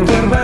perder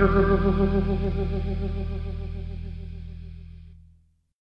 you.